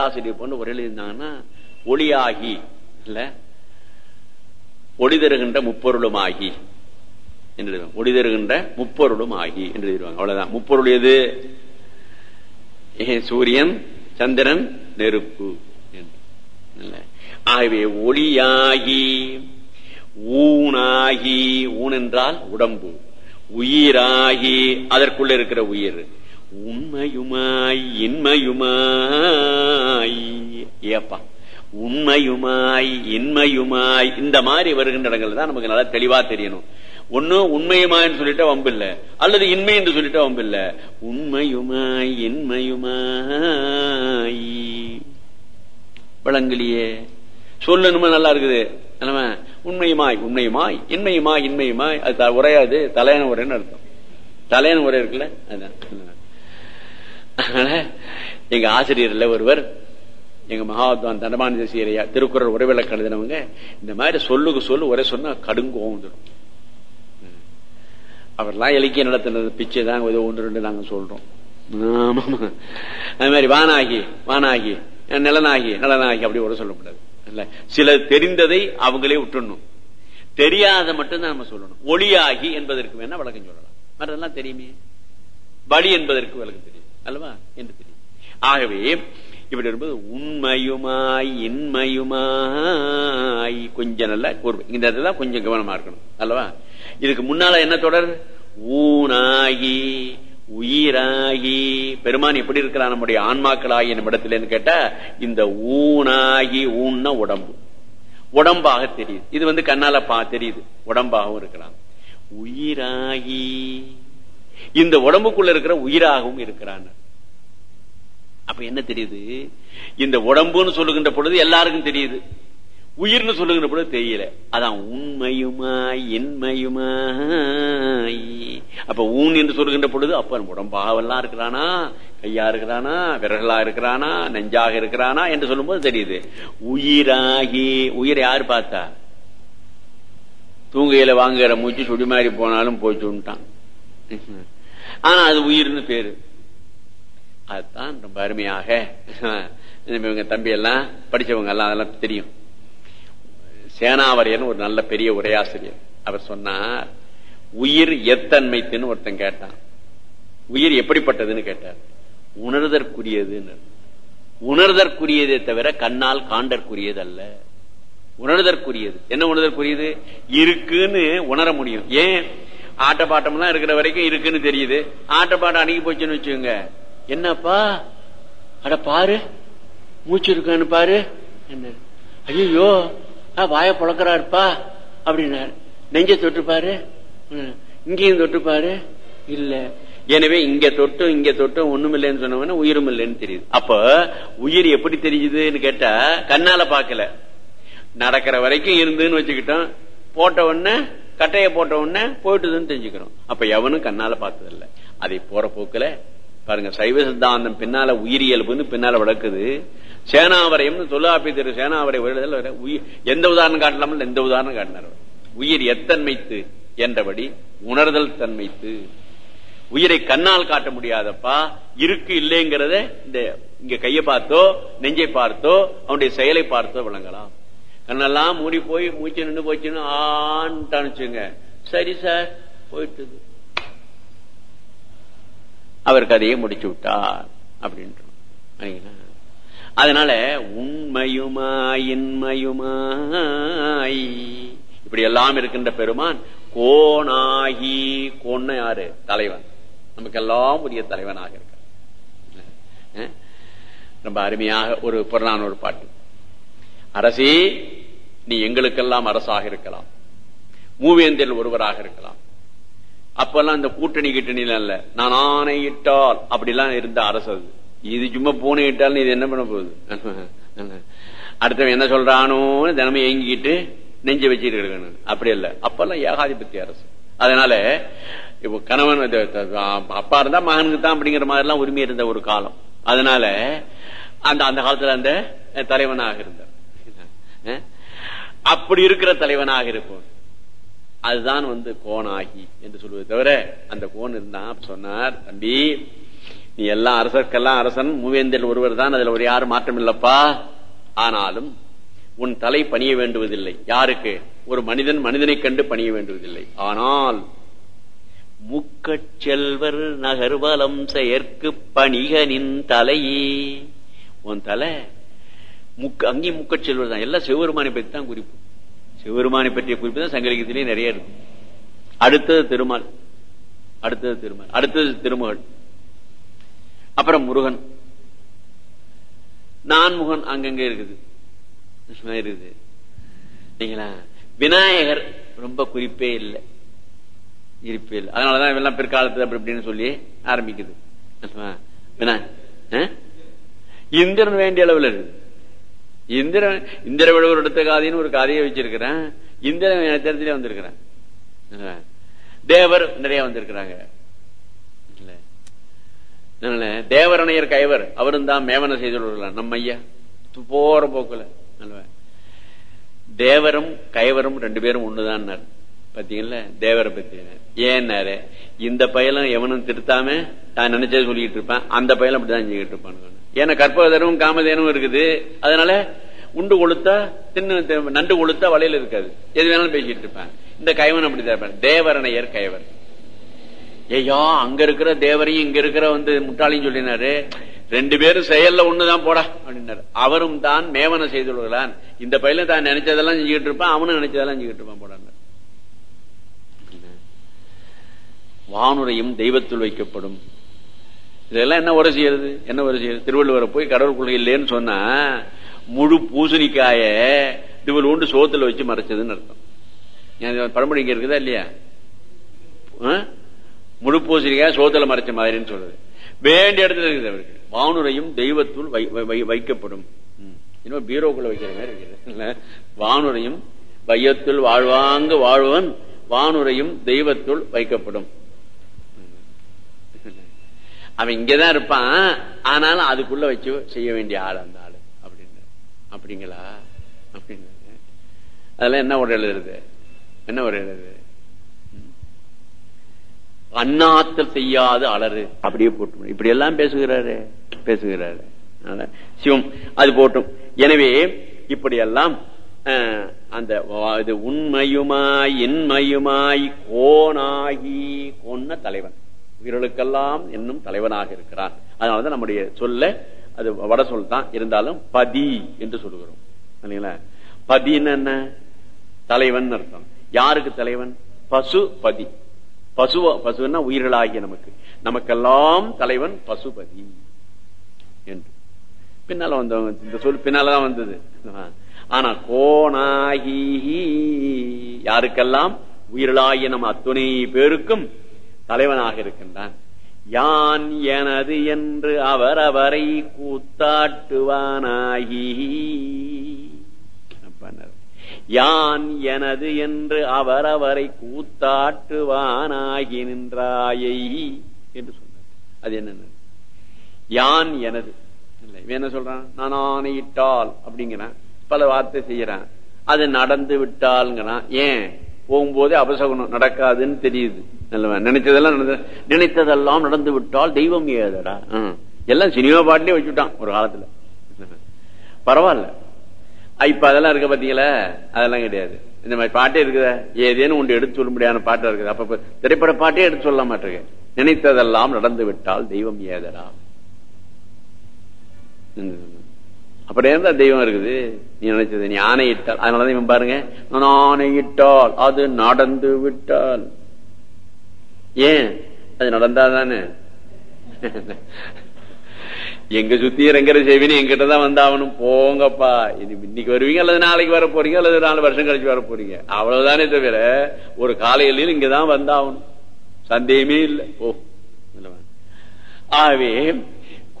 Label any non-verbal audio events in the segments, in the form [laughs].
பேராசிரியர் போன்று ஒரு எழுதியிருந்தாங்கன்னா ஒளியாகி இல்ல? ஒளி தருகின்ற முப்பொருளும் ஆகி என்று ஒளி தருகின்ற முப்பொருளும் ஆகி என்று எழுதிருவாங்க அவ்வளவுதான். முப்பொருள் எது? சூரியன் சந்திரன் நெருப்பு ஆகவே ஒளியாகி ஊனாகி ஊன் என்றால் உடம்பு. உயிராகி அதற்குள்ள இருக்கிற உயிர். உண்மையுமாய் இன்மையுமாய். ஏப்பா. உண்மையுமாய் இன்மையுமாய். இந்த மாதிரி வருகின்ற இடங்கள் தான் நமக்கு நல்லா தெளிவா தெரியணும். ஒண்ணு உண்மையுமாய்னு சொல்லிட்டா வம்பு இல்ல அல்லது இன்மை என்று சொல்லிட்டு வம்பு இல்ல உண்மையுமாய் இன்மையுமாய். விளங்கலியே. சொல்லணுமா நல்லா இருக்குது. என்னமா உண்மையுமாய் உண்மையுமாய் இன்மையுமாய் இன்மையுமாய். அது த- உரையாது. தலையான உரைன்னு அர்த்தம். தலையான உரை இருக்குல்ல? அதான். அதனால எங்க ஆசிரியர்ல ஒருவர் எங்க மகாத்வான் தண்டமான தேசியரையா திருக்குறள் உறவில எழுதினவங்க இந்த மாதிரி சொல்லுக்கு சொல்லு ஒரே சொன்னா கடுங்கோம் வந்துடும். அவர்லாம் இலக்கிய நடத்தினது பிச்சை தான் ஏதோ ஒன்று ரெண்டு நாங்க சொல்றோம். அது மாதிரி வானாகி வானாகி நிலனாகி நலனாகி அப்படி ஒரு சொல்லக்கூடாது. இல்ல சில தெரிந்ததை அவங்களே விட்டுடணும். தெரியாத மட்டும்தான் நம்ம சொல்லணும். ஒளியாகி என்பதற்கு வேணா விளக்கம் சொல்லலாம். மற்றதெல்லாம் தெரியுமே? வழி என்பதற்கு விளக்கம் தெரியும்? அல்லவா? என்று தெரியும். ஆகவே இப்படி இருக்கும்போது உண்மையுமாய் இன்மையுமாய் கொஞ்சம் நல்ல கூர்மை. இந்த இடத்துல கொஞ்சம் கவனமா இருக்கணும். அல்லவா? இதுக்கு முன்னால என்ன தொடர்? ஊனாகி உயிராகி. பெருமான் எப்படி இருக்கிறான்? நம்முடைய ஆன்மாக்களாகிய நம்மிடத்துலன்னு கேட்டா இந்த ஊனாகி ஊன்னா உடம்பு. உடம்பாக தெரியுது. இது வந்து கண்ணால பா தெரியுது. உடம்பாகவும் இருக்கலாம். உயிராகி இந்த உடம்புக்குள்ள இருக்கிற உயிராகவும் இருக்கிறான். அப்ப என்ன தெரியுது? இந்த உடம்புன்னு சொல்லுகின்ற பொழுது எல்லாருக்கும் தெரியுது. உயிர்னு சொல்லுகின்ற பொழுது தெரியல. அதான் உண்மையுமாய் என்மையுமாய் அப்ப ஊன் என்று சொல்லுகின்ற பொழுது அப்ப உடம்பாகவெல்லாம் இருக்கிறானா? கையா இருக்கிறானா? விரகலா இருக்கிறானா? நெஞ்சாக இருக்கிறானா? என்று சொல்லும்போது தெரியுது. உயிராகி உயிரை யாரு பார்த்தா? தூங்கையில வாங்குற மூச்சு சுடி மாதிரி போனாலும் போச்சுட்டான் ஆனா அது உயிர்னு பேரு. அதுதான் ரொம்ப அருமையாக இவங்க தம்பி எல்லாம் படிச்சவங்க எல்லாம் அதெல்லாம் தெரியும். சேனாவரியன் ஒரு நல்ல பெரிய உரையாசிரியர். அவர் சொன்னார் உயிர் எத்தன்மைத்துன்னு ஒருத்தன் கேட்டான். உயிர் எப்படிப்பட்டதுன்னு கேட்டார். உணர்தற்குரியதுன்னு. உணர்தற்குரியதே தவிர கண்ணால் காண்டற்குரியது அல்ல உணர்தற்குரியது. என்ன உணர்தற்குரியது? இருக்குன்னு உணர முடியும். ஏன்? ஆட்டப்பாட்டம்லாம் இருக்கிற வரைக்கும் இருக்குன்னு தெரியுது. ஆட்டப்பாட்டம் அணுகி போச்சுன்னு வச்சுக்கோங்க. என்னப்பா? அட பாரு. மூச்சு இருக்கான்னு பாரு. என்ன? ஐயோ வாய புழக்கிறாருப்பா. அப்படின்னாரு. நெஞ்ச தொட்டுப்பாரு ம், இங்கேயும் தொட்டுப்பாரு இல்ல. எனவே இங்க தொட்டும் இங்க தொட்டும் ஒண்ணும் இல்லைன்னு சொன்னவன உயிரும் இல்லைன்னு தெரியுது. அப்ப உயிர் எப்படி தெரியுதுன்னு கேட்டா கண்ணால பாக்கல நடக்கிற வரைக்கும் இருந்துன்னு வச்சுக்கிட்டோம். போட்ட உடனே கட்டைய போட்ட உடனே போயிட்டுதுன்னு தெரிஞ்சுக்கிறோம் அப்ப எவனும் கண்ணால பார்த்ததில்ல. அதை போற போக்குல பாருங்க சைவ சித்தாந்தம் பின்னால உயிரியல்புன்னு பின்னால விளக்குது சேனாவரையம்னு தொல்லாப்பி திரு சேனாவரை உயிர் எந்த உதாரணம் காட்டலாமல் எந்த உதாரணம் காட்டினார் உயிர் எத்தன்மைத்து என்றபடி உணர்தல் தன்மைத்து உயிரை கண்ணால் காட்ட முடியாதப்பா இருக்கு இல்லைங்கிறத இந்த இங்க கையை பார்த்தோ நெஞ்சை பார்த்தோ அவனுடைய செயலை பார்த்தோ விளங்கலாம். கண்ணெல்லாம் மூடி போய் மூச்சு நின்று போச்சுன்னு ஆன்ட்டு அனுப்பிச்சுங்க சரி சார் போயிட்டு அவர் கதையை முடிச்சு விட்டார் அப்படின்ற அதனால உண்மையுமாய் இன்மையுமாய் இப்படி எல்லாம் இருக்கின்ற பெருமான் கோணாகி கோன்னு யாரு? தலைவன். நமக்கெல்லாம் உரிய தலைவனாக இருக்க ரொம்ப அருமையாக ஒரு புறநானூறு பாட்டு. அரசி நீ எங்களுக்கெல்லாம் அரசாக இருக்கலாம். மூவேந்தில் ஒருவராக இருக்கலாம். அப்பெல்லாம் இந்த கூட்டணி கிட்டணி அல்ல நான் ஆணையிட்டால் அப்படிலாம் இருந்த அரசு அது. இது சும்மா பூனை இட்டால் இது என்ன பண்ண போகுது? அடுத்தவன் என்ன சொல்றானோன்னு தினமும் ஏங்கிக்கிட்டு நெஞ்சு வச்சுட்டு இருக்கணும் அப்படி இல்ல. அப்பெல்லாம் ஏகாதிபத்திய அரசு. அதனால இப்போ கணவன் அப்பா இருந்தா மகனுக்கு தான் அப்படிங்கிற மாதிரி எல்லாம் உரிமை இருந்த ஒரு காலம். அதனால அந்த அந்த காலத்துல அந்த தலைவனாக இருந்தார். அப்படி இருக்கிற தலைவனாக இருப்போம். அதுதான் வந்து கோணாகி என்று சொல்வது தவிர அந்த கோன் இருந்தான் சொன்னார் தம்பி நீ எல்லாம் அரசர்க்கெல்லாம் அரசன் மூவேந்தர் ஒருவர் தான் அதுல ஒரு யாரும் மாற்றம் இல்லப்பா. ஆனாலும் உன் தலை பணிய வேண்டுவதில்லை. யாருக்கு? ஒரு மனிதன் மனிதனை கண்டு பணிய வேண்டுவதில்லை. ஆனால் முக்கச் செல்வர் நகர்வலம் செயற்கு பணிகனின் தலையே உன் தலை முக்க அங்கேயும் முக்கச் செல்வர் தான். எல்லாம் சிவபெருமானை பற்றி தான் குறிப்பு. சிவபெருமானை பற்றிய குறிப்பு தான் சங்கலிகத்திலேயே நிறைய இருக்கு. அடுத்தது திருமால். அடுத்தது திருமால். அடுத்தது திருமகள். அப்புறம் முருகன். நான்முகன் அங்கங்க இருக்குது. இருக்குது. நீங்களா விநாயகர் ரொம்ப குறிப்பே இல்லை. இருப்பே இல்லை. அதனாலதான் எல்லாம் பிற்காலத்துல அப்படி இப்படின்னு சொல்லி ஆரம்பிக்குது. இந்திரன் வேண்டிய அளவில் இருக்குது. இந்திரன் இந்திர விழுவர் எடுத்த காதின்னு ஒரு காதையை வச்சிருக்கிறேன். இந்திரன் எனக்கு நட்சத்திரத்திலே வந்திருக்கிறேன். தேவர் நிறைய வந்திருக்கிறாங்க. தேவரணையர் கைவர் அவரும் தான் மேவன செய்துள்ளார் நம்ம ஐயா. போற போக்குல. தேவரும் கைவரும் ரெண்டு பேரும் ஒண்ணுதான் பாத்தீங்கல்ல தேவரை பத்தி. ஏன்னாரு? இந்த பயலும் எவனும் திருத்தாம நான் நினைச்சது சொல்லிட்டு இருப்பேன். அந்த பயலும் அப்படிதான் செஞ்சுக்கிட்டு இருப்பான் ஏன்னா கற்பகதரும் காமதேனும் இருக்குது. அதனால உண்டு கொளுத்தா தின்னு நண்டு கொளுத்தா வலையில இருக்காது. எது வேணாலும் பேசிட்டு இருப்பேன் இந்த கைவன் அப்படிதான் தேவரணையர் கைவர் ஐயா அங்க இருக்கிற தேவரையும் இங்க இருக்கிற வந்து முட்டாளையும் சொல்லினாரு. ரெண்டு பேரும் செயல்ல ஒண்ணுதான் போடா அப்படின்னாரு. அவரும் தான் மேவன செய்துள்ளான் இந்த பையில தான் நினைச்சதெல்லாம் செஞ்சுக்கிட்டு இருப்பான். அவனும் நினைச்சதெல்லாம் செஞ்சுக்கிட்டு இருப்பான் போடான்னு வானுரையும் தெய்வத்தில் வைக்கப்படும். இதெல்லாம் என்ன உரை செய்யறது? என்ன உரை செய்யறது? திருவள்ளுவரை போய் கடவுளுக்குள்ள இல்லைன்னு சொன்னா முழு பூசணிக்காய இவள் உண்டு சோத்துல வச்சு மறைச்சதுன்னு அர்த்தம். பழமொழி இங்க இருக்குதா இல்லையா? முழு பூசணிக்காய சோத்துல மறைச்ச மாதிரின்னு சொல்றது. வேண்டிய இடத்துல இருக்குது அவருக்கு. வானுரையும் தெய்வத்துள் வைக்கப்படும். இன்னும் பீரோக்குள்ள வைக்கிற மாதிரி இருக்குது. வானுரையும் வையத்துள் வாழ்வாங்க வாழ்வன் வானுரையும் தெய்வத்துள் வைக்கப்படும். அவன் இங்கதான் இருப்பான். ஆனாலும் அதுக்குள்ள வச்சு செய்ய வேண்டிய ஆள் அந்த ஆளு. அப்படின்னு. அப்படிங்களா? அப்படின்னு. அதெல்லாம் என்ன ஒரு எழுதுறது? என்ன ஒரு எழுதுறது? அண்ணாத்தல் செய்யாது அலறு. அப்படியே போட்டு. இப்படி எல்லாம் பேசுகிறாரு. பேசுகிறாரு. சிவம் அது போட்டும். எனவே இப்படியெல்லாம் அந்த இது உண்மையுமாய் இன்மையுமாய் கோனாகி கொன்ன தலைவன். உயிர்களுக்கெல்லாம் இன்னும் தலைவனாக இருக்கிறான். அதனாலதான் நம்முடைய சொல்ல அது வட சொல் தான். இருந்தாலும் பதி என்று சொல்லுகிறோம். இல்லைங்களா? பதின்னு என்ன? தலைவன் அர்த்தம். யாருக்கு தலைவன்? பசு பதி. பசுவ பசுன்னா உயிர்களாகிய நமக்கு. நமக்கெல்லாம் தலைவன் பசுபதி என்று. பின்னால வந்தவங்க இந்த சொல் பின்னாலதான் வந்தது. ஆனா கோணாகி யாருக்கெல்லாம்? உயிர்களாகிய நம்ம அத்துணை பேருக்கும் தலைவனாக இருக்கின்றான். யான் எனது என்று அவர் அவரை கூத்தாட்டுவானாகி. யான் எனது என்று அவர் அவரை கூத்தாட்டுவானாகி நின்றாயை என்று சொன்னார். அது என்ன யான் எனது. என்ன சொல்றான்? நான் ஆணையிட்டால் அப்படிங்கிறான். பல வார்த்தை செய்யறான் அது நடந்து விட்டால்ங்கிறான் ஏன்? போகும்போதே அபசகுணம் நடக்காதுன்னு தெரியுது. நினைச்சதெல்லாம் நடந்தது நினைத்ததெல்லாம் நடந்து விட்டால் தெய்வம் ஏதடா? எல்லாம் சினிமா பாட்டிலே வச்சுட்டான் ஒரு காலத்துல. பரவாயில்ல. இப்ப அதெல்லாம் இருக்க பாத்தீங்களா? அதெல்லாம் கிடையாது. இந்த மாதிரி பாட்டே இருக்குதா? ஏதேனும் ஒன்று எடுத்து சொல்ல முடியாத பாட்டா இருக்குது. அப்ப திரைப்பட பாட்டே எடுத்து சொல்ல மாட்டேங்க. நினைத்ததெல்லாம் நடந்து விட்டால் தெய்வம் ஏதடா? அப்படியே இருந்தா தெய்வம் இருக்குது. நீ நினைச்சது நீ ஆணையிட்டால். அதனாலதான் இவன் பாருங்க நான் ஆணையிட்டால் அது நடந்து விட்டால். ஏன்? அது நடந்தாதானே? எங்க சுத்தி இறங்குற செவினி எங்கிட்ட தான் வந்தாவணும் போங்கப்பா. இது இன்னைக்கு வருவீங்க அல்லது நாளைக்கு வர போறீங்க அல்லது நாலு வருஷம் கழிச்சு வர போறீங்க. அவ்வளவுதானே தவிர ஒரு காலையில இங்கதான் வந்தாவணும் சந்தேகமே இல்லை. ஓ ஆகவே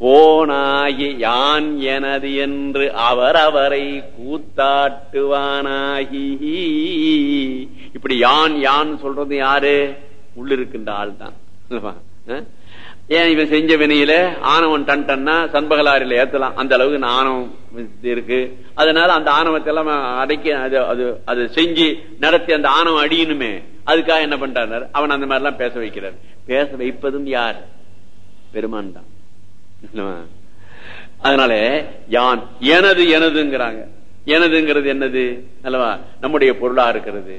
கோனாகி யான் எனது என்று அவர் அவரை கூத்தாட்டுவானாகி. இப்படி யான் யான் சொல்றது யாரு? உள்ளிருக்கின்ற ஆள் தான் ஏன் இவன் செஞ்ச வினையில ஆணவன் டன் டன்னா சண்பகலாரில ஏத்தலாம். அந்த அளவுக்கு ஆணவம் இருக்கு. அதனால அந்த ஆணவத்தை எல்லாம் அடைக்கி அது அது அது செஞ்சு நடத்தி அந்த ஆணவம் அடியணுமே. அதுக்காக என்ன பண்றாரு? அவன் அந்த மாதிரி எல்லாம் பேச வைக்கிறார். பேச வைப்பதும் யார்? பெருமான் தான். அதனால யான் எனது எனதுங்கிறாங்க. எனதுங்கிறது என்னது? அல்லவா? நம்முடைய பொருளா இருக்கிறது.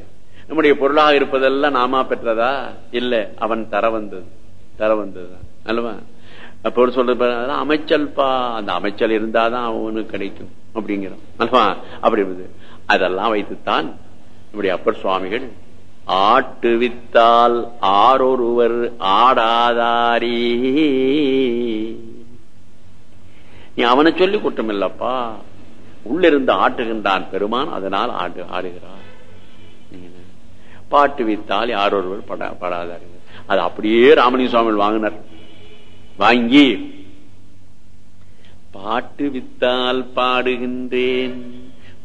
நம்முடைய பொருளாக இருப்பதெல்லாம் நாமா பெற்றதா? இல்ல. அவன் தர வந்தது. தர வந்தது அல்லவா? பொருள் சொல்றது அமைச்சல்பா. அந்த அமைச்சல் இருந்தாதான் அவனுக்கு கிடைக்கும் அப்படிங்கிறான் அல்லவா? அப்படி இருந்தது அதெல்லாம் வைத்துத்தான் நம்முடைய அப்பர் சுவாமிகள் ஆட்டு வித்தால் ஆரொருவர் ஆடாதாரி. நீ அவனை சொல்லி குற்றம் இல்லப்பா உள்ளிருந்து ஆட்டுகின்றான் பெருமான் அதனால் ஆடு ஆடுகிறான். பாட்டு வித்தால் யாரொருவர் படா படாதார். அது அப்படியே ராமலிங்க சுவாமி வாங்கினார். வாங்கி பாட்டு வித்தால் பாடுகின்றேன்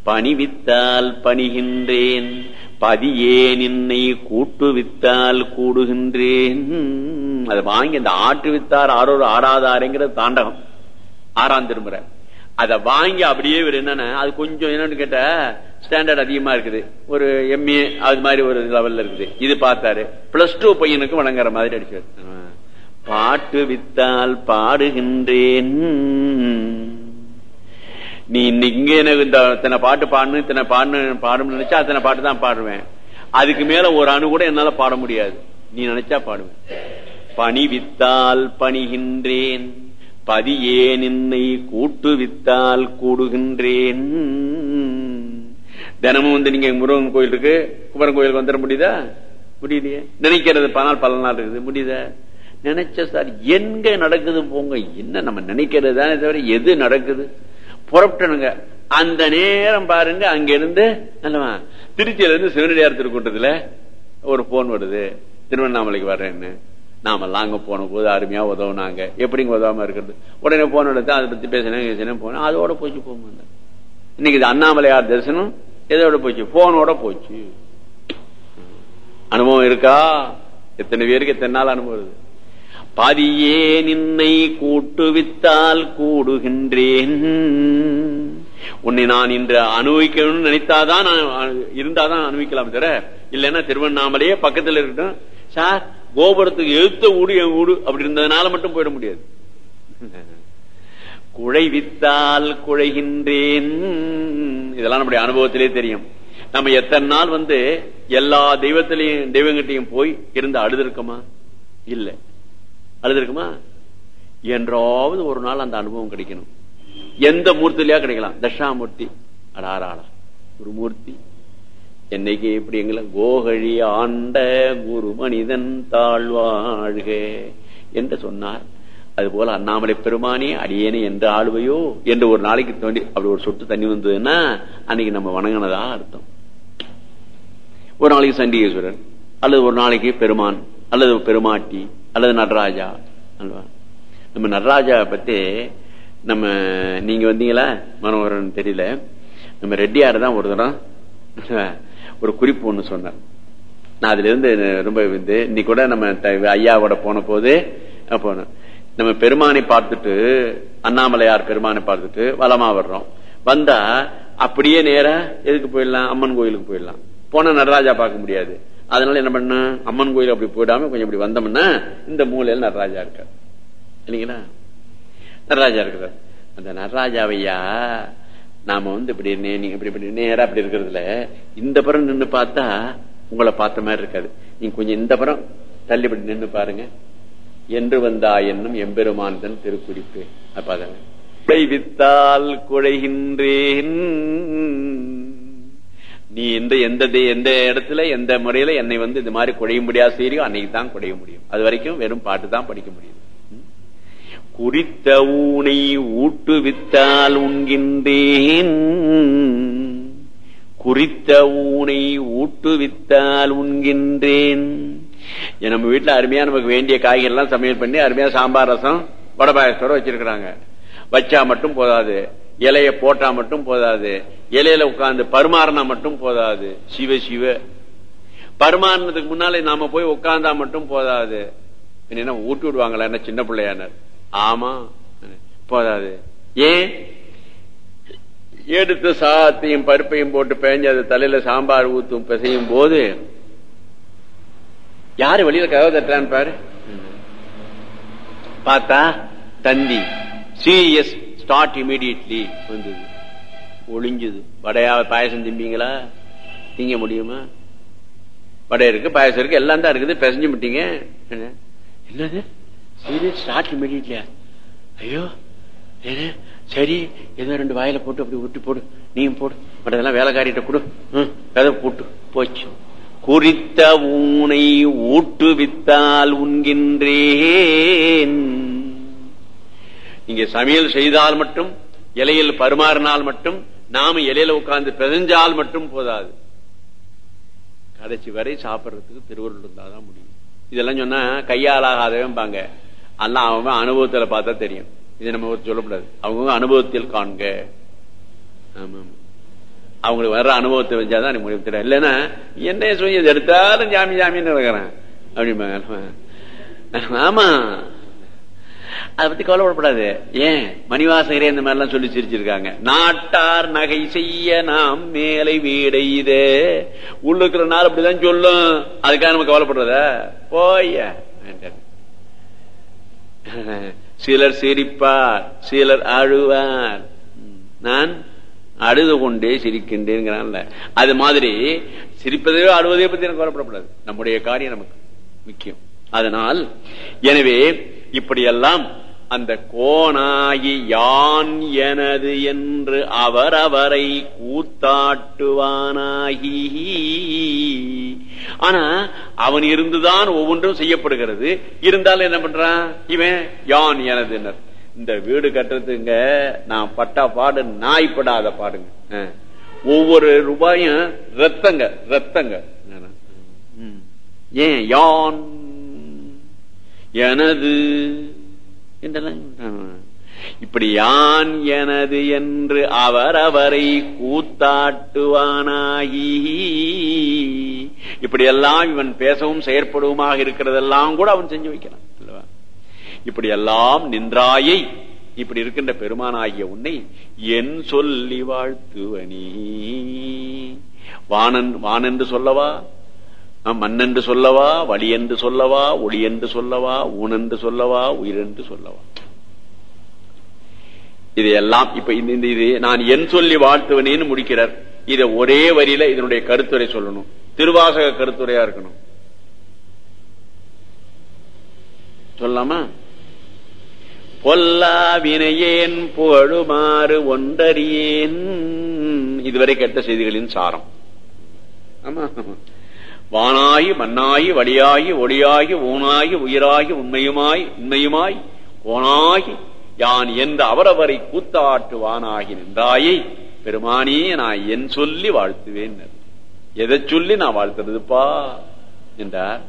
பணி வித்தால் பணிகின்றேன் பதியே நின்னை கூட்டு வித்தால் கூடுகின்றேன். அதை வாங்கி அந்த ஆட்டு வித்தார் ஆரோர் ஆறாதாருங்கிற தாண்டகம். ஆறாம் திரும்புற அதை வாங்கி அப்படியே இவர் என்னன்னா அது கொஞ்சம் என்னன்னு கேட்ட ஸ்டாண்டர்ட் அதிகமா இருக்குது. ஒரு எம்ஏ அது மாதிரி ஒரு லெவல்ல இருக்குது. இது பார்த்தாரு. பிளஸ் டூ பையனுக்கு வழங்குற மாதிரி அடிச்சாரு பாட்டு வித்தால் பாடுகின்றேன். நீ இங்க எனக்கு இந்த இத்தனை பாட்டு பாடணும் இத்தனை பாடணும் பாடணும்னு நினைச்சா அத்தனை பாட்டு தான் பாடுவேன். அதுக்கு மேல ஒரு அணு கூட என்னால பாட முடியாது. நீ நினைச்சா பாடுவேன். பணி வித்தால் பணிகின்றேன். பதியே நின்னை கூட்டு வித்தால் கூடுகின்றேன். தினமும் வந்து நீங்க முருகன் கோயில் இருக்கு குமரன் கோயிலுக்கு வந்துட முடியுதா? முடியலையே. நினைக்கிறது பனால் பல நாள் இருக்குது. முடியுதா? நினைச்ச சார் எங்க நடக்குது போங்க? என்ன நம்ம நினைக்கிறது தானே தவிர எது நடக்குது? புறப்பட்டனுங்க அந்த நேரம் பாருங்க அங்க இருந்து அல்லவா? திருச்சியில இருந்து சிவனடியார் திருக்கூட்டத்துல ஒரு போன் வருது. திருவண்ணாமலைக்கு வர்றேன்னு. நாமெல்லாம் அங்க போன போது அருமையா உதவுனாங்க. எப்படிங்க உதவாம இருக்கிறது? உடனே போன எடுத்து அதை பத்தி பேசினேன் போனேன். அதோட போச்சு போக இன்னைக்கு இது அண்ணாமலையார் தரிசனம் எதோட போச்சு. போனோட போச்சு. அனுபவம் இருக்கா? எத்தனை பேருக்கு எத்தனை நாள் அனுபவம் பாதியே நின்னை கூட்டுவித்தால் கூடுகின்றேன். உன்னை நான் இன்று அனுபவிக்கணும்னு நினைத்தாதான் இருந்தாதான் அனுபவிக்கலாம் தர இல்லைன்னா திருவண்ணாமலையே பக்கத்தில் இருக்கட்டும். சார் கோபுரத்துக்கு எழுத்த ஊடு என் ஊடு அப்படி இருந்ததுனால மட்டும் போயிட முடியாது. குழைவித்தால் குழைகின்றேன். இதெல்லாம் நம்முடைய அனுபவத்திலே தெரியும். நம்ம எத்தனை நாள் வந்து எல்லா தெய்வத்திலையும் தெய்வங்கிட்டையும் போய் இருந்து அழுதுருக்கோமா? இல்ல. அழுதுருக்குமா? என்றாவது ஒரு நாள் அந்த அனுபவம் கிடைக்கணும். எந்த மூர்த்திலயா கிடைக்கலாம்? தட்சாமூர்த்தி அடாராளா. ஒரு மூர்த்தி. என்னைக்கு இப்படி எங்களை கோகழி ஆண்ட குரு மனிதன் தாழ்வாழ்க என்று சொன்னார். அது போல அண்ணாமலை பெருமானே அடியேனே என்று ஆளுவையோ என்று ஒரு நாளைக்கு தோண்டி அப்படி ஒரு சொட்டு தண்ணி வந்ததுன்னா அன்னைக்கு நம்ம வணங்கினதா அர்த்தம். ஒரு நாளைக்கு சண்டிகேஸ்வரர் அல்லது ஒரு நாளைக்கு பெருமான் அல்லது பெருமாட்டி அல்லது நடராஜா அல்வா நம்ம நடராஜா பத்தி நம்ம நீங்க வந்தீங்களா? மனோகரன் தெரியல. நம்ம ரெட்டியார் தான் ஒரு தரம் ஒரு குறிப்பு ஒண்ணு சொன்னார் நான் அதுல இருந்து ரொம்ப வந்து இன்னைக்கு கூட நம்ம ஐயாவோட போன போது போனோம் நம்ம பெருமானை பார்த்துட்டு அண்ணாமலையார் பெருமானை பார்த்துட்டு வளமா வர்றோம். வந்தா அப்படியே நேரா எதுக்கு போயிடலாம்? அம்மன் கோயிலுக்கு போயிடலாம். போனா நடராஜா பார்க்க முடியாது. அதனால என்ன பண்ண அம்மன் கோயில் அப்படி போயிடாம கொஞ்சம் இப்படி வந்தோம்னா இந்த மூலையில் நடராஜா இருக்கார். இல்லைங்களா? நடராஜா இருக்கிறார். அந்த நடராஜாவையா நாம வந்து இப்படி நீங்க இப்படி இப்படி நேரா அப்படி இருக்கிறதுல இந்த புறம் நின்று பார்த்தா உங்களை பார்த்த மாதிரி இருக்காது. நீங்க கொஞ்சம் இந்த புறம் தள்ளி இப்படி நின்று பாருங்க. என்று வந்தா என்னும் எம்பெருமான் தன் திருக்குறிப்பு. வித்தால் குழைகின்றேன். நீ எந்த எந்த எந்த இடத்துல எந்த முறையில என்னை வந்து இந்த மாதிரி குழைய முடியாது செய்யறியோ அன்னைக்கு தான் குழைய முடியும். அது வரைக்கும் வெறும் பாட்டு தான் படிக்க முடியும். குறித்த ஊனை ஊட்டுவித்தால் உண்கின்றேன். குறித்த ஊனை ஊட்டுவித்தால் உண்கின்றேன். நம்ம வீட்டுல அருமையா நமக்கு வேண்டிய காய்கறி எல்லாம் சமையல் பண்ணி அருமையா சாம்பார் ரசம் வடபாயசத்தோட வச்சிருக்கிறாங்க. வச்சா மட்டும் போதாது. இலைய போட்டா மட்டும் போதாது. இலையில உட்காந்து பருமாறினா மட்டும் போதாது. சிவ சிவ. பருமாறினதுக்கு முன்னாலே நாம போய் உட்கார்ந்தா மட்டும் போதாது. என்ன ஊட்டி விடுவாங்களா என்ன சின்ன பிள்ளையானர்? ஆமா. போதாது. ஏன்? எடுத்து சாத்தையும் பருப்பையும் போட்டு பேஞ்சு அது தலையில சாம்பார் ஊத்தும் பிசையும் போது யாரு வெளியில கதவை தட்டுறான்னு பாரு. பார்த்தா தந்தி சிஎஸ் ஸ்டார்ட் இமீடியட்லி வந்தது. ஒளிஞ்சது. வடையா பாயசம் திம்பிங்களா? திங்க முடியுமா? வடை இருக்கு பாயசம் இருக்கு எல்லாம் தான் இருக்குது பிசைஞ்சு விட்டீங்க என்னது? இது ஸ்டார்ட் இமீடியட்லியா ஐயோ என்ன சரி ஏதோ ரெண்டு வாயில போட்டு அப்படி விட்டு போடு. நீயும் போடு. மற்றதெல்லாம் வேலைக்காரிட்ட கொடு. ம், கதை போட்டு. போச்சு. குறித்த ஊனை ஊட்டுவித்தால் உண்கின்றேன். இங்க சமையல் செய்தால் மட்டும் இலையில் பருமாறினால் மட்டும் நாம இலையில உட்கார்ந்து பிசைஞ்சால் மட்டும் போதாது. கடைசி வரை சாப்பிடுறதுக்கு திருவருள் இருந்தாதான் முடியும். இதெல்லாம் சொன்னா கையாலாகாதவன்பாங்க எல்லாம் அவன் அனுபவத்துல பார்த்தா தெரியும். இதை நம்ம சொல்லக்கூடாது. அவங்க அனுபவத்தில் காண்க. ஆமா அவங்களுக்கு வர்ற அனுபவத்தை வச்சாதான் எனக்கு முடிவு தெரியும் இல்லைன்னா என்ன சொல்லி இது எடுத்தாலும் ஜாமி ஜாமின்னு இருக்கிறேன். அப்படிம்பாங்க. ஆமா. அதை பத்தி கவலைப்படப்படாது ஏன்? மணிவாசகரே இந்த மாதிரி எல்லாம் சொல்லி சிரிச்சிருக்காங்க. நாட்டார் நகை செய்ய நாம் மேலை வீடையுது உள்ளுக்கிற நாள் அப்படிதான் சொல்லும். அதுக்காக நம்ம கவலைப்படுறத? போய [laughs] சிலர் சிரிப்பார் சிலர் அழுவார். நான் அழுது கொண்டே சிரிக்கின்றேங்கிறான்ல அது மாதிரி சிரிப்பதையோ அழுவதையோ பத்தி எனக்கு வரப்படக்கூடாது நம்முடைய காரியம் நமக்கு முக்கியம். அதனால் எனவே இப்படியெல்லாம் அந்த கோணாகி யான் எனது என்று அவரவரை கூத்தாட்டுவானாகி. ஆனா அவன் இருந்துதான் ஒவ்வொன்றும் செய்யப்படுகிறது. இருந்தாலும் என்ன பண்றான்? இவன் யான் எனது இந்த வீடு கட்டுறதுங்க நான் பட்டா பாடு நாய்ப்படாத பாடுங்க. ஒவ்வொரு ரூபாயும் ரத்தங்க ரத்தங்க ஏன் யான் எனது என்றெல்லாம். இப்படி யான் எனது என்று அவரவரை கூத்தாட்டுவானாகி. இப்படியெல்லாம் இவன் பேசவும் செயற்படுவமாக இருக்கிறதெல்லாம் கூட அவன் செஞ்சு வைக்கிறான் அல்லவா? இப்படியெல்லாம் நின்றாயை இப்படி இருக்கின்ற பெருமானாகிய உன்னை என் சொல்லி வாழ்த்துவனி. வானன் வானென்று சொல்லவா? மண்ணென்று சொல்லவா? வழி என்று சொல்லவா? ஒளி என்று சொல்லவா? ஊனென்று சொல்லவா? உயிரென்று சொல்லவா? இதையெல்லாம் இப்ப இந்த இது நான் என் சொல்லி வாழ்த்துவனேன்னு முடிக்கிறார். இத ஒரே வரியில இதனுடைய கருத்துரை சொல்லணும். திருவாசக கருத்துரையா இருக்கணும். சொல்லாமா பொல்லா வினையேன் புகழுமாறு ஒன்றறியேன். இதுவரை கேட்ட செய்திகளின் சாரம். ஆமா. வானாகி மண்ணாகி வழியாகி ஒளியாகி ஊனாகி உயிராகி உண்மையுமாய் உண்மையுமாய் ஓனாகி யான் என்ற அவரவரை கூத்தாட்டுவானாகி நின்றாயை பெருமானே நான் என் சொல்லி வாழ்த்துவேன் எதை சொல்லி நான் வாழ்த்துறதுப்பா? என்றார்.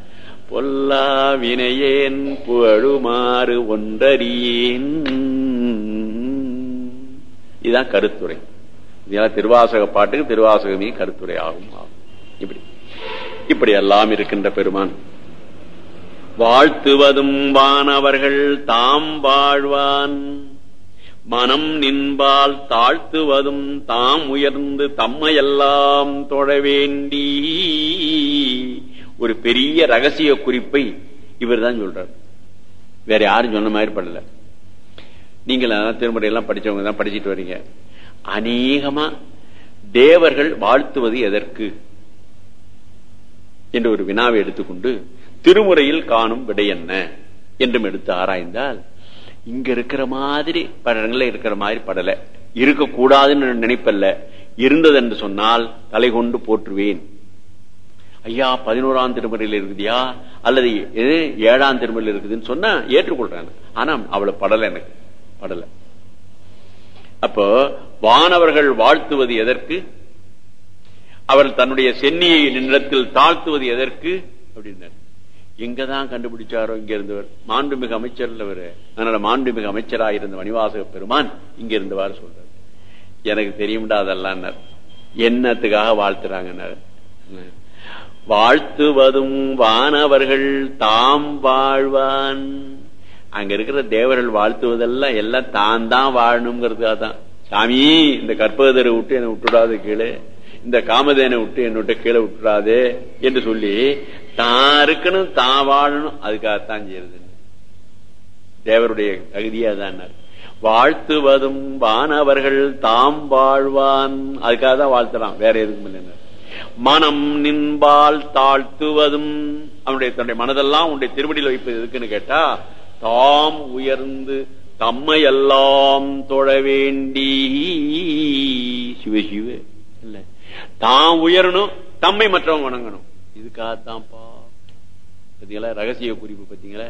பொல்லா வினையேன் புகழுமாறு ஒன்றறியேன். இதுதான் கருத்துரை. இதெல்லாம் திருவாசக பாட்டுக்கு திருவாசகமே கருத்துரை ஆகும் ஆகும் இப்படி. இப்படி எல்லாம் இருக்கின்ற பெருமான். வாழ்த்துவதும் வானவர்கள் தாம் வாழ்வான். மனம் நின்பால் தாழ்த்துவதும் தாம் உயர்ந்து தம்மையெல்லாம் தொழ வேண்டி. ஒரு பெரிய ரகசிய குறிப்பை இவர் தான் சொல்றார். வேற யாரும் சொன்ன மாதிரி படல. நீங்கள் திருமுறையெல்லாம் படிச்சவங்க தான் படிச்சிட்டு வரீங்க. அநேகமா தேவர்கள் வாழ்த்துவது எதற்கு? என்ற ஒரு வினாவை எடுத்துக்கொண்டு திருமுறையில் காணும் விடை என்ன? என்றும் எடுத்து ஆராய்ந்தால் இங்க இருக்கிற மாதிரி படங்கள்ல இருக்கிற மாதிரி படல. இருக்கக்கூடாதுன்னு நினைப்பல்ல. இருந்தது என்று சொன்னால் தலை கொண்டு போற்றுவேன். ஐயா பதினோராம் திருமுறையில் இருக்குதியா? அல்லது ஏழாம் திருமுறையில் இருக்குதுன்னு சொன்னா ஏற்றுக்கொள்றேன் ஆனா அவளை படல எனக்கு. படல. அப்போ வானவர்கள் வாழ்த்துவது எதற்கு? அவர் தன்னுடைய சென்னியை நிலத்தில் தாழ்த்துவது எதற்கு? அப்படின்னார். எங்கதான் கண்டுபிடிச்சாரோ இங்க இருந்தவர் மாண்புமிகு அமைச்சர் அவரு அதனால மாண்புமிகு அமைச்சராக இருந்த மணிவாசக பெருமான் இங்க இருந்தவாறு சொல்றாரு. எனக்கு தெரியும்டா அதெல்லாம் என்னத்துக்காக வாழ்த்துறாங்க வாழ்த்துவதும் வானவர்கள் தாம் வாழ்வான். அங்க இருக்கிற தேவர்கள் வாழ்த்துவதெல்லாம் எல்லாம் தான் தான் வாழணுங்கிறதுக்காக தான். சாமி இந்த கற்பகதரை விட்டு என்னை விட்டுடாது கீழே. இந்த காமதேனை விட்டு என்னோட கீழே விட்டுடாது என்று சொல்லி தான் இருக்கணும் தான் வாழணும் அதுக்காகத்தான் செய்யறது. தேவருடைய தகுதியா தான் வாழ்த்துவதும் வானவர்கள் தாம் வாழ்வான். அதுக்காக தான் வாழ்த்தலாம் வேற எதுக்கும் இல்லைன்னா. மனம் நின்பால் தாழ்த்துவதும் அவனுடைய தன்னுடைய மனதெல்லாம் உன்னுடைய திருவடியில் வைப்பது எதுக்குன்னு கேட்டா தாம் உயர்ந்து தம்மை எல்லாம் தொழ வேண்டி. சிவ சிவ இல்ல. தாம் உயரணும் தம்மை மற்றவங்க வணங்கணும். இதுக்காகத்தான்ப்பா பார்த்தீங்களா ரகசிய குறிப்பு பார்த்தீங்களா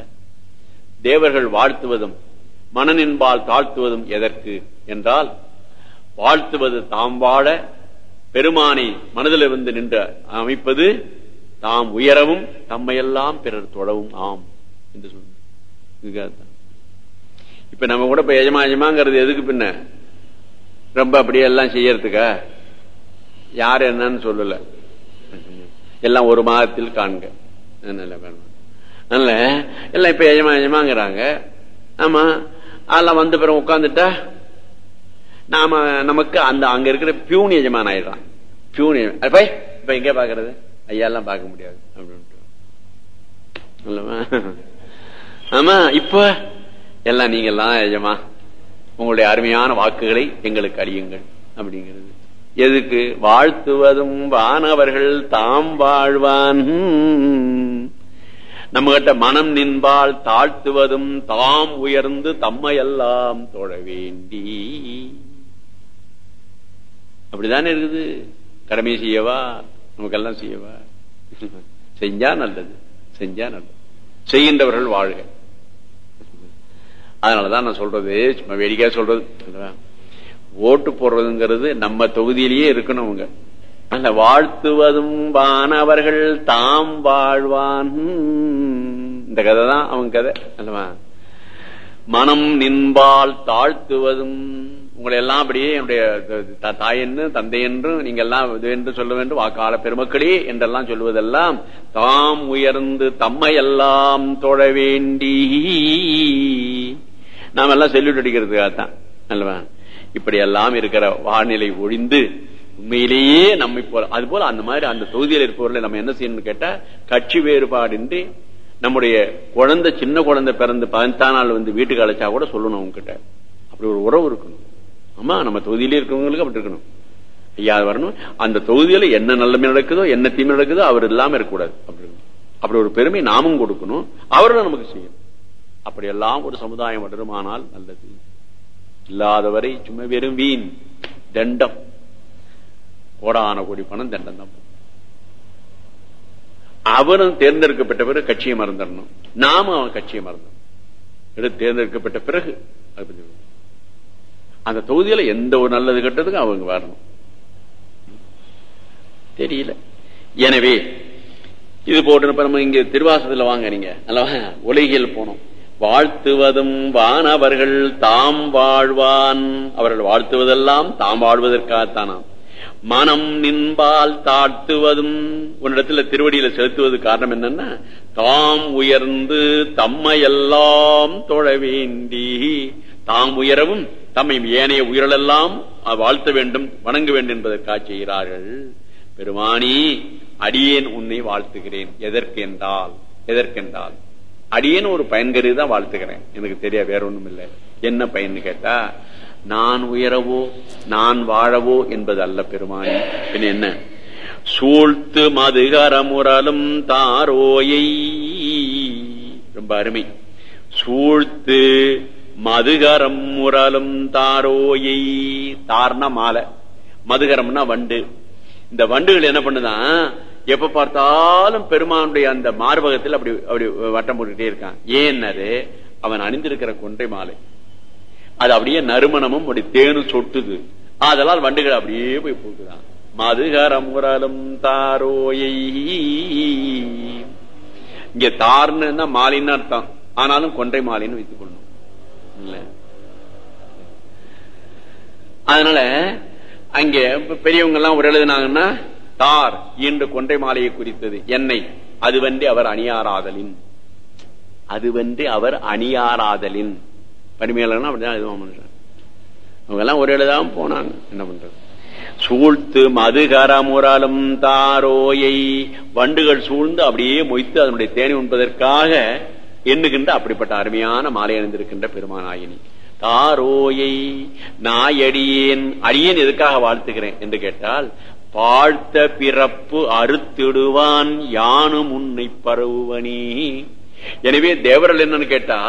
தேவர்கள் வாழ்த்துவதும் மனநின்பால் தாழ்த்துவதும் எதற்கு என்றால் வாழ்த்துவது தாம் வாழ பெருமானை மனதில் வந்து நின்று அமைப்பது தாம் உயரவும் தம்மையெல்லாம் பிறர் தொடவும் ஆம் என்று சொன்ன இப்ப நம்ம கூட இப்ப எஜமா எஜமாங்கிறது எதுக்கு பின்ன? ரொம்ப அப்படியே எல்லாம் செய்யறதுக்கா? யார் என்னன்னு சொல்லல. எல்லாம் ஒரு மாதத்தில் காண்க. நல்ல எல்லாம் இப்ப எஜமா எஜமாங்கிறாங்க. ஆமா அதெல்லாம் வந்த பிறகு உட்காந்துட்டா நாம நமக்கு அந்த அங்க இருக்கிற பியூன் எஜமான் ஆயிடுறான். பியூன் இப்ப எங்க பாக்குறது? ஐயா எல்லாம் பார்க்க முடியாது. அப்படின்ட்டு. ஆமா இப்ப எல்லாம் நீங்க எல்லாம் எஜமா. உங்களுடைய அருமையான வாக்குகளை எங்களுக்கு அறியுங்கள் அப்படிங்கிறது. எதுக்கு? வாழ்த்துவதும் வானவர்கள் தாம் வாழ்வான். நம்ம கிட்ட மனம் நின்பால் தாழ்த்துவதும் தாம் உயர்ந்து தம்மையெல்லாம் தொழ வேண்டி. அப்படிதானே இருக்குது? கடமை செய்யவா? நமக்கெல்லாம் செய்யவா? செஞ்சா நல்லது செஞ்சா நல்லது. செய்கின்றவர்கள் வாழ்க. அதனாலதான் நான் சொல்றது சும்மா வேடிக்கையா சொல்றது. ஓட்டு போடுறதுங்கிறது நம்ம தொகுதியிலேயே இருக்கணும் அவங்க. அந்த வாழ்த்துவதும் வானவர்கள் தாம் வாழ்வான். இந்த கதை தான் அவங்க கதை அல்லவா? மனம் நின்பால் தாழ்த்துவதும் உங்களை எல்லாம் அப்படியே என்னுடைய தாயென்று தந்தை என்றும் நீங்க எல்லாம் இது என்று சொல்ல வேண்டும் வாக்காள பெருமக்களே என்றெல்லாம் சொல்லுவதெல்லாம் தாம் உயர்ந்து தம்மை எல்லாம் தொழ வேண்டி. நாம எல்லாம் செல்யூட் அடிக்கிறதுக்காகத்தான் அல்லவா? இப்படி எல்லாம் இருக்கிற வானிலை ஒழிந்து உண்மையிலேயே நம்மை போல அது போல அந்த மாதிரி அந்த தொகுதியில் இருப்பவர்களை நம்ம என்ன செய்யணும்னு கேட்டா கட்சி வேறுபாடின்றி நம்முடைய குழந்தை சின்ன குழந்தை பிறந்து பதினெட்டாம் நாள் வந்து வீட்டுக்கு அழைச்சா கூட சொல்லணும் அவங்ககிட்ட. அப்படி ஒரு உறவு இருக்கணும். ஆமா நம்ம தொகுதியிலே இருக்கிறவங்களுக்கு அப்படி இருக்கணும். ஐயா வரணும். அந்த தொகுதியில என்ன நல்லமை நடக்குதோ என்ன தீமை நடக்குதோ அவர் இல்லாம இருக்கக்கூடாது. அப்படி அப்படி ஒரு பெருமை நாமும் கொடுக்கணும். அவர்களும் நமக்கு செய்யணும். அப்படி எல்லாம் ஒரு சமுதாயம் வளருமானால் நல்லது. இல்லாதவரை சும்மா வெறும் வீண். தண்டம். கோடான கோடி பணம் தண்டம் தான். அவனும் தேர்ந்தெடுக்கப்பட்ட பிறகு கட்சியை மறந்துடணும். நாம அவன் கட்சியை மறந்தோம் தேர்ந்தெடுக்கப்பட்ட பிறகு அந்த தொகுதியில எந்த ஒரு நல்லது கெட்டதுக்கும் அவங்க வரணும். தெரியல. எனவே இது போட்டு நம்ம இங்க திருவாசத்துல வாங்குறீங்க அல்லவா உலகில் போனோம். வாழ்த்துவதும் வானவர்கள் தாம் வாழ்வான். அவர்கள் வாழ்த்துவதெல்லாம் தாம் வாழ்வதற்காகத்தானாம் மனம் நின்பால் தாட்டுவதும் உன்னிடத்துல திருவடியில செலுத்துவது காரணம் என்னன்னா தாம் உயர்ந்து தம்மையெல்லாம் தொழ வேண்டி. தாம் உயரவும் தம்மை ஏனைய உயிரெல்லாம் வாழ்த்த வேண்டும் வணங்க வேண்டும் என்பதற்காக செய்கிறார்கள். பெருமானி அடியேன் உன்னை வாழ்த்துகிறேன். எதற்கென்றால் எதற்கென்றால்? அடியேன் ஒரு பயன்கருதி தான் வாழ்த்துக்கிறேன் எனக்கு தெரிய வேற ஒண்ணும் இல்லை. என்ன பயன் கேட்டா நான் உயரவோ நான் வாழவோ என்பது அல்ல பெருமானி. பின் என்ன? சூழ்த்து மதுகரமுறலும் தாரோயை. ரொம்ப அருமை. சூழ்த்து மதுகரம் முரலும் தாரோயை. தார்ன மாலை. மதுகரம்னா வண்டு. இந்த வண்டுகள் என்ன பண்ணுதான் எப்ப பார்த்தாலும் பெருமானுடைய அந்த மார்பகத்தில் அப்படி அப்படி வட்டம் போட்டுக்கிட்டே இருக்கான். ஏன்னாரு அவன் அணிந்திருக்கிற கொன்றை மாலை. அது அப்படியே நறுமணமும் அப்படி தேனும் சொட்டுது. அதெல்லாம் வண்டுகள் அப்படியே போய் போக்குதான் மதுகரம் முரலும் தாரோயை இங்க தார்னு மாலின்னு அர்த்தம். ஆனாலும் கொன்றை மாலின்னு வைத்துக் கொள்ளணும் இல்ல. அதனால அங்க பெரியவங்க எல்லாம் ஒரு எழுதினாங்கன்னா தார் என்று கொன்றை மாலையை குறித்தது. என்னை அதுவன்றி அவர் அணியாராதலின். அதுவன்றி அவர் அணியாராதலின். பரிமையாளர்னா அப்படிதான் இதுவாக மனுஷன் அவங்க எல்லாம் ஒரு எழுதாம போனாங்க. என்ன பண்றது? சூழ்த்து மது கரமுறாலும் தாரோயை. வண்டுகள் சூழ்ந்து அப்படியே மொய்த்து அதனுடைய தேனி உண்பதற்காக எண்ணுகின்ற அப்படிப்பட்ட அருமையான மாலை அணிந்திருக்கின்ற பெருமானாயினி தாரோயை நாயடியேன் அடியேன் எதுக்காக வாழ்த்துகிறேன் என்று கேட்டால் வாழ்த்த பிறப்பு அறுத்திடுவான் யானும் உன்னை பரவுவனி. எனவே தேவரல் என்னன்னு கேட்டா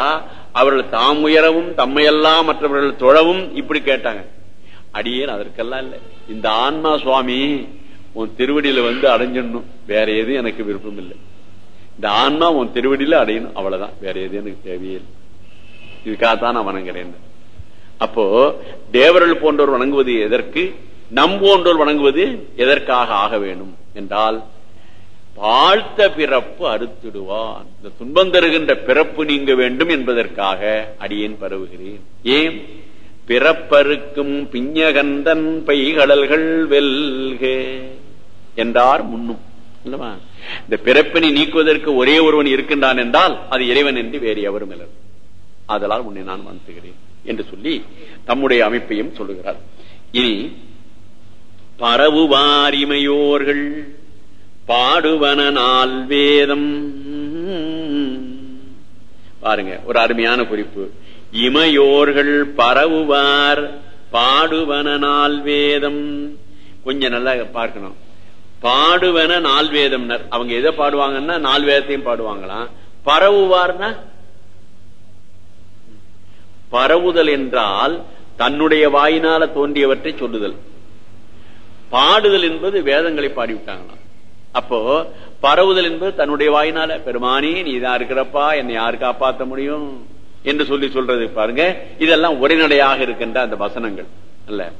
அவர்கள் தாம் உயரவும் தம்மையெல்லாம் மற்றவர்கள் தொழவும் இப்படி கேட்டாங்க. அடியேன் அதற்கெல்லாம் இல்லை. இந்த ஆன்மா சுவாமி உன் திருவடியில வந்து அடைஞ்சிடணும். வேற எதுவும் எனக்கு விருப்பம் இல்லை இந்த ஆன்மா உன் திருவடியில அடையணும். அவ்வளவுதான். வேற எதுவும் எனக்கு தேவையில்லை இதுக்காகத்தான் நான் வணங்குறேன். அப்போ தேவர்கள் போன்றோர் வணங்குவது எதற்கு? நம் போன்றோர் வணங்குவது எதற்காக ஆக வேண்டும்? என்றால் வாழ்த்த பிறப்பு அறுத்திடுவான். இந்த துன்பம் தருகின்ற பிறப்பு நீங்க வேண்டும் என்பதற்காக அடியேன் பரவுகிறேன். ஏன்? பிறப்பருக்கும் பிஞ்சகந்தன் பைகடல்கள் வெல்க என்றார் முன்னும் இந்த பிறப்பினை நீக்குவதற்கு ஒரே ஒருவன் இருக்கின்றான் என்றால் அது இறைவன் என்று வேறு எவரும் இல்லை. அதனால் உன்னை நான் வாழ்த்துகிறேன் என்று சொல்லி தம்முடைய அமைப்பையும் சொல்லுகிறார். இனி பரவுவாரிமையோர்கள் பாடுவன நாள் வேதம். பாருங்க ஒரு அருமையான குறிப்பு. இமையோர்கள் பரவுவார் பாடுவன நாள் வேதம். கொஞ்சம் நல்லா பார்க்கணும். பாடுவன நாள் வேதம்னர். அவங்க எதை பாடுவாங்கன்னா நாள் வேதத்தையும் பாடுவாங்களாம். பரவுவார்னா? பரவுதல் என்றால் தன்னுடைய வாயினால தோன்றியவற்றை சொல்லுதல். பாடுதல் என்பது வேதங்களை பாடிவிட்டாங்களாம். அப்போ பரவுதல் என்பது தன்னுடைய வாயினால பெருமானி நீதான் இருக்கிறப்பா என்னை யாரு காப்பாற்ற முடியும்? என்று சொல்லி சொல்றது பாருங்க. இதெல்லாம் உரைநடையாக இருக்கின்ற அந்த வசனங்கள் அல்ல.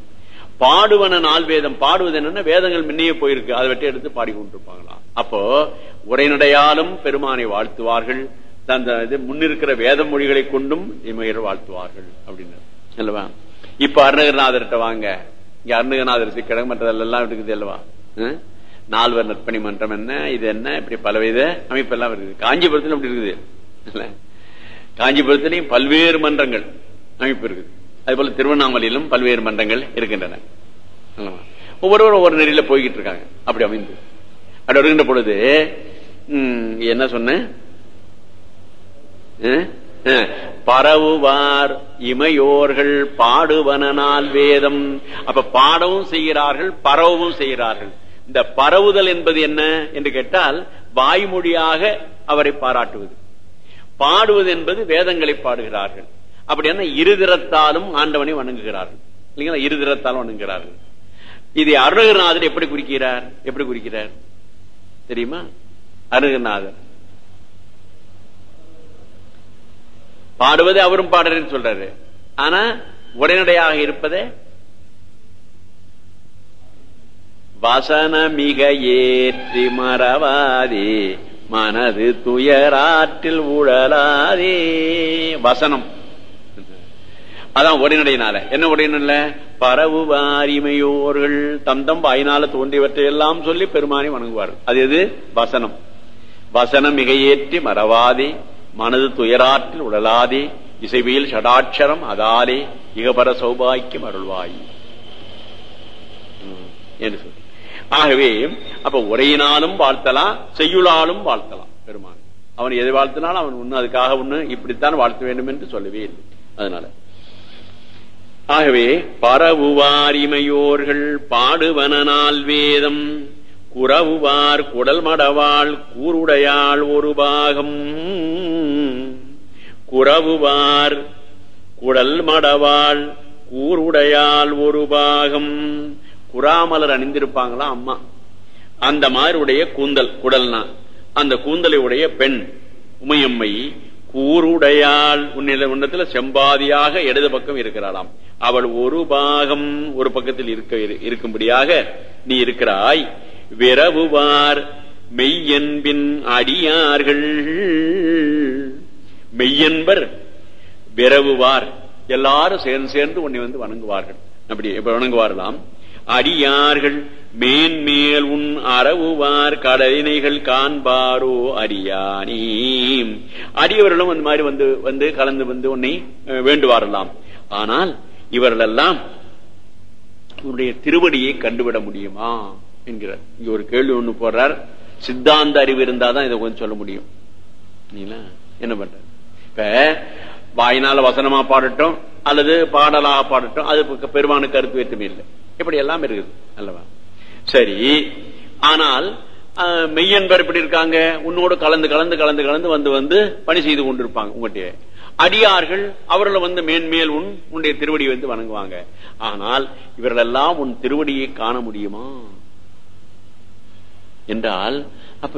பாடுவன நாள் வேதம். பாடுவது என்னன்னா வேதங்கள் முன்னே போயிருக்கு. அதை வெட்டி எடுத்து பாடிக்கொண்டிருப்பாங்களாம் அப்போ உரைநடையாலும் பெருமானை வாழ்த்துவார்கள். அந்த இது முன்னிருக்கிற வேத மொழிகளை கொண்டும் இமையர் வாழ்த்துவார்கள் அப்படின்னு. அல்லவா? இப்ப அருணகிரிநாதர்கிட்ட வாங்க. இங்க அருணகிரிநாதர் சிக்கடம் மற்றதெல்லாம் இருக்குது அல்லவா நால்வர் நற்பணி மன்றம் என்ன இது என்ன இப்படி பலவித அமைப்பெல்லாம் இருக்குது காஞ்சிபுரத்துல அப்படி இருக்குது. காஞ்சிபுரத்திலையும் பல்வேறு மன்றங்கள் அமைப்பு இருக்குது. அது போல திருவண்ணாமலையிலும் பல்வேறு மன்றங்கள் இருக்கின்றன. ஒவ்வொருவரும் ஒவ்வொரு நெறியில போய்கிட்டு இருக்காங்க. அப்படி அமைந்து. அப்படி வருகின்ற பொழுது என்ன சொன்ன? பரவுவார் இமையோர்கள் பாடுவனால் வேதம். அப்ப பாடவும் செய்கிறார்கள் பரவும் செய்கிறார்கள். இந்த பரவுதல் என்பது என்ன என்று கேட்டால் வாய்மொழியாக அவரை பாராட்டுவது. பாடுவது என்பது வேதங்களை பாடுகிறார்கள். அப்படி என்ன இருதிரத்தாலும் ஆண்டவனை வணங்குகிறார்கள். இல்லைங்களா? இருதிரத்தாலும் வணங்குகிறார்கள். இதை அருணகிரிநாதர் எப்படி குறிக்கிறார்? எப்படி குறிக்கிறார்? தெரியுமா? அருணகிரிநாதர். பாடுவது அவரும் பாடுறேன்னு சொல்றாரு. ஆனா உடனடியாக இருப்பதே வசனமிக ஏற்றி மறவாதே மனது துயராற்றில் உழலாதே. வசனம். அதான் உடனடியினால என்ன உடனடியில பரவு வாரிமையோர்கள் தந்தம் வாயினால தோன்றியவற்றை எல்லாம் சொல்லி பெருமானை வணங்குவார்கள். அது எது? வசனம். வசனம் மிகையேற்றி மறவாதே மனது துயராற்றில் உடலாதே இசைவியல் ஷடாட்சரம் அதாலே இகபர சௌபாக்கியம் அருள்வாய். என்று சொல்லி ஆகவே அப்ப உரையினாலும் வாழ்த்தலாம் செய்யுளாலும் வாழ்த்தலாம் பெருமான். அவன் எதை வாழ்த்தினாலும் அவன் ஒண்ணு அதுக்காக ஒண்ணு இப்படித்தான் வாழ்த்த வேண்டும் என்று சொல்லவே இல்லை. அதனால. ஆகவே பரவுவாரிமையோர்கள் பாடுவனால் வேதம் குறவுவார் குடல் மடவாள் கூருடையாள் ஒரு பாகம். குறவுவார் குடல் மடவாள் கூருடையாள் ஒரு பாகம். குறாமலர் அணிந்திருப்பாங்களா அம்மா? அந்த மாதிரி உடைய கூந்தல் குடல்னா. அந்த கூந்தலை உடைய பெண் உமையம்மை கூருடையாள் உன்னில உன்னத்துல செம்பாதியாக இடது பக்கம் இருக்கிறாளாம். அவள் ஒரு பாகம் ஒரு பக்கத்தில் இருக்க இருக்கும்படியாக நீ இருக்கிறாய். விரவுவார் மெய்யன்பின் அடியார்கள். மெய்யன்பர் விரவுவார். எல்லாரும் சேர்ந்து சேர்ந்து உன்னை வந்து வணங்குவார்கள். அப்படி இப்ப வணங்குவார்களாம். அடியார்கள் மேன்மேல் உன் அறவுவார் கடலினைகள் காண்பாரோ அடியானி அடியவர்களும் அந்த மாதிரி வந்து வந்து கலந்து வந்து உன்னை வேண்டுவாரலாம் ஆனால் இவர்களெல்லாம் உன்னுடைய திருவடியை கண்டுவிட முடியுமா என்கிறார். இங்க ஒரு கேள்வி ஒண்ணு போடுறார். சித்தாந்த அறிவு இருந்தாதான் இதை கொஞ்சம் சொல்ல முடியும். என்ன பண்ற இப்ப வாயினால வசனமா பாடட்டும் அல்லது பாடலாக பாடட்டும் அது பெருமானுக்கு கருத்து வேற்றுமை இல்லை. இப்படி எல்லாம் இருக்குது. அல்லவா? சரி. ஆனால் மெய்யன்பர் இப்படி இருக்காங்க. உன்னோடு கலந்து கலந்து கலந்து கலந்து வந்து வந்து பணி செய்து கொண்டிருப்பாங்க உங்கள்கிட்ட அடியார்கள் அவர்களை வந்து மேன்மேல் உன் உன்னுடைய திருவடியை வந்து வணங்குவாங்க. ஆனால் இவர்களெல்லாம் உன் திருவடியை காண முடியுமா? என்றால் அப்ப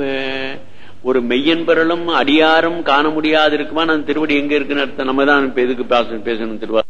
ஒரு மெய்யன்பர்களும் அடியாரும் காண முடியாது இருக்குமா? நான் திருவடி எங்க இருக்குன்னு அர்த்தம்? நம்ம தான் எதுக்கு பேசணும் பேசணும் திருவா